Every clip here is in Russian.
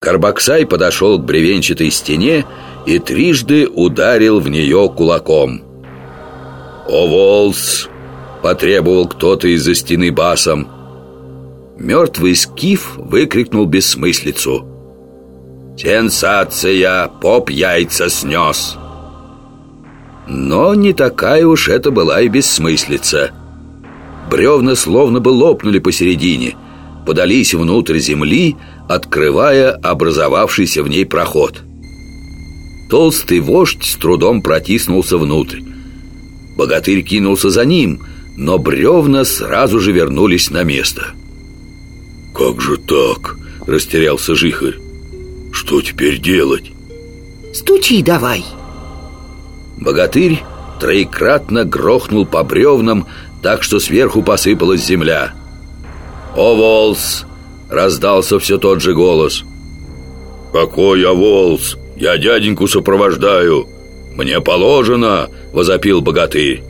Карбаксай подошел к бревенчатой стене и трижды ударил в нее кулаком. «О, Волс!» — потребовал кто-то из-за стены басом. Мертвый скиф выкрикнул бессмыслицу. «Сенсация! Поп яйца снес!» Но не такая уж это была и бессмыслица. Бревна словно бы лопнули посередине, подались внутрь земли, открывая образовавшийся в ней проход. Толстый вождь с трудом протиснулся внутрь. Богатырь кинулся за ним, но бревна сразу же вернулись на место. «Как же так?» – растерялся Жихарь. «Что теперь делать?» «Стучи давай!» Богатырь троекратно грохнул по бревнам, так что сверху посыпалась земля. «О, Волс!» Раздался все тот же голос «Какой я волс? Я дяденьку сопровождаю Мне положено!» — возопил богатырь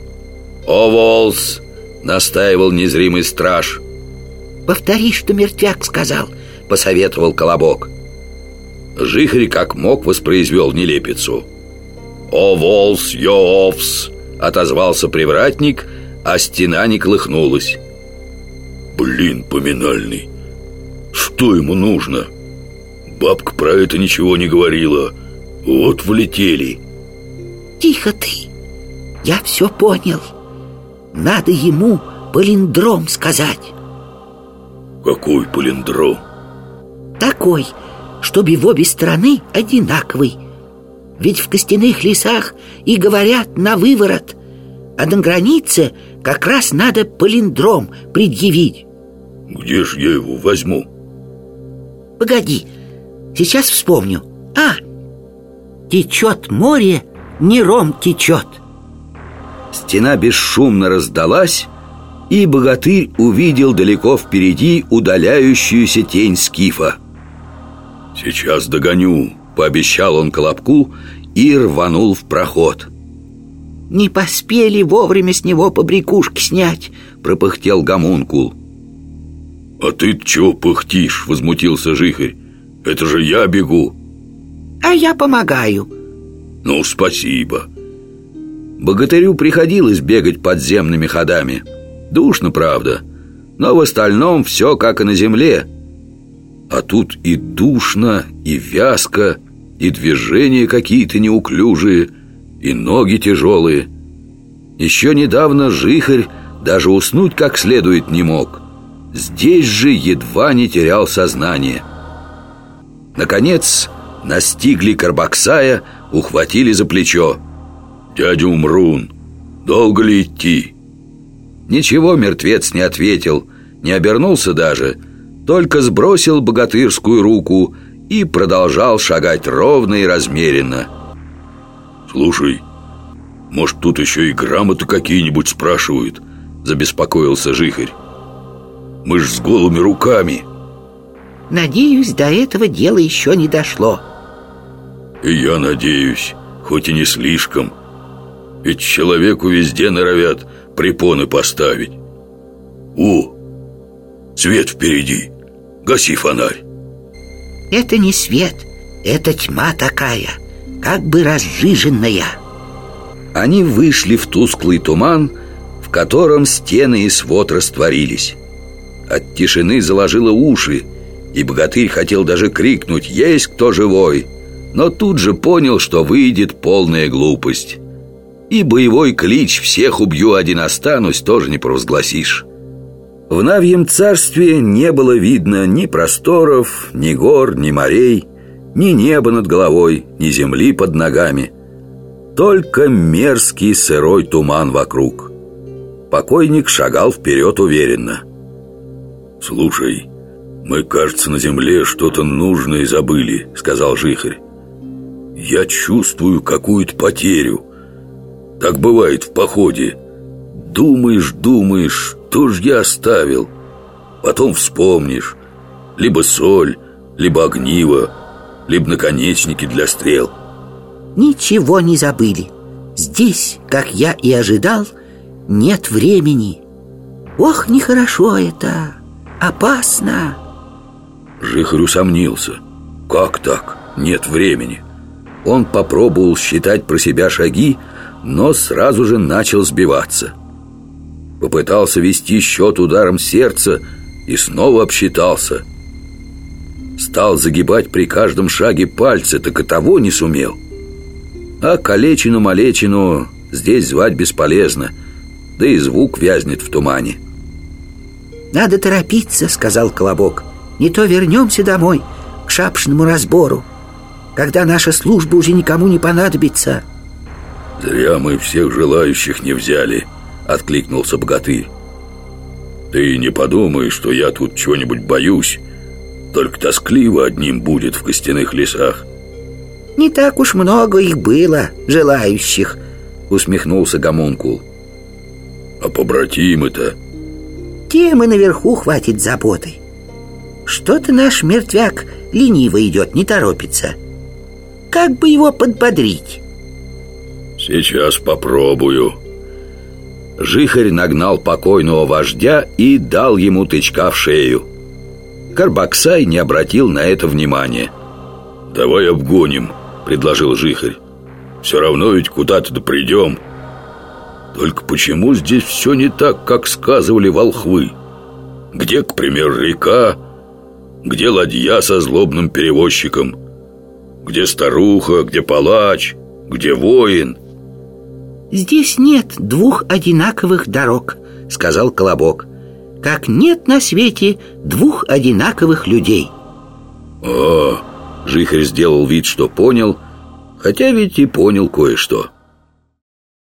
«О, волс!» — настаивал незримый страж «Повтори, что мертвяк сказал!» — посоветовал Колобок Жихарь как мог воспроизвел нелепицу «О, волс, йоовс!» — отозвался привратник, а стена не колыхнулась «Блин, поминальный! Что ему нужно? Бабка про это ничего не говорила. Вот влетели. Тихо ты. Я все понял. Надо ему полиндром сказать. Какой полиндром? Такой, чтобы в обе стороны одинаковый. Ведь в костяных лесах и говорят на выворот, а на границе как раз надо полиндром предъявить. Где ж я его возьму? Погоди, сейчас вспомню. А, течет море, не ром течет. Стена бесшумно раздалась И богатырь увидел далеко впереди удаляющуюся тень скифа. «Сейчас догоню», — пообещал он Колобку и рванул в проход. «Не поспели вовремя с него побрякушки снять», — пропыхтел гомункул «А ты чего пыхтишь?» — возмутился Жихарь «Это же я бегу!» «А я помогаю!» «Ну, спасибо!» Богатырю приходилось бегать подземными ходами Душно, правда Но в остальном все как и на земле А тут и душно, и вязко И движения какие-то неуклюжие И ноги тяжелые Еще недавно Жихарь даже уснуть как следует не мог Здесь же едва не терял сознание Наконец настигли Карбаксая, ухватили за плечо «Дядя Умрун, долго ли идти?» Ничего мертвец не ответил, не обернулся даже Только сбросил богатырскую руку и продолжал шагать ровно и размеренно «Слушай, может, тут еще и грамоты какие-нибудь спрашивают?» Забеспокоился Жихарь мы ж с голыми руками. Надеюсь, до этого дела еще не дошло. И я надеюсь, хоть и не слишком. Ведь человеку везде норовят препоны поставить. О, свет впереди Гаси фонарь. Это не свет, это тьма такая Как бы разжиженная. Они вышли в тусклый туман В котором стены и свод растворились от тишины заложило уши, и богатырь хотел даже крикнуть «Есть кто живой!», но тут же понял, что выйдет полная глупость. И боевой клич «Всех убью, один останусь» тоже не провозгласишь. В Навьем царстве не было видно ни просторов, ни гор, ни морей, ни неба над головой, ни земли под ногами. Только мерзкий сырой туман вокруг. Покойник шагал вперед уверенно – «Слушай, мы, кажется, на земле что-то нужное забыли», — сказал Жихарь. «Я чувствую какую-то потерю. Так бывает в походе. Думаешь, думаешь, что ж я оставил? Потом вспомнишь. Либо соль, либо огниво, либо наконечники для стрел». «Ничего не забыли. Здесь, как я и ожидал, нет времени. Ох, нехорошо это!» Опасно. Жихарь усомнился. Как так? Нет времени. Он попробовал считать про себя шаги Но сразу же начал сбиваться. Попытался вести счет ударом сердца И снова обсчитался. Стал загибать при каждом шаге пальцы Так и того не сумел. А калечину-малечину здесь звать бесполезно Да и звук вязнет в тумане «Надо торопиться», — сказал Колобок. «Не то вернемся домой, к шапшному разбору Когда наша служба уже никому не понадобится» «Зря мы всех желающих не взяли», — откликнулся богатырь. «Ты не подумай, что я тут чего-нибудь боюсь. Только тоскливо одним будет в костяных лесах «Не так уж много их было, желающих», — усмехнулся Гомункул. «А побратимы-то?» Тем и наверху хватит заботы Что-то наш мертвяк лениво идет, не торопится. Как бы его подбодрить? Сейчас попробую. Жихарь нагнал покойного вождя и дал ему тычка в шею. Карбаксай не обратил на это внимания. «Давай обгоним», — предложил Жихарь. «Все равно ведь куда-то да придем только почему здесь все не так, как сказывали волхвы? Где, к примеру, река? Где ладья со злобным перевозчиком? Где старуха? Где палач? Где воин? «Здесь нет двух одинаковых дорог», — сказал Колобок «Как нет на свете двух одинаковых людей» «О!» — Жихарь сделал вид, что понял Хотя ведь и понял кое-что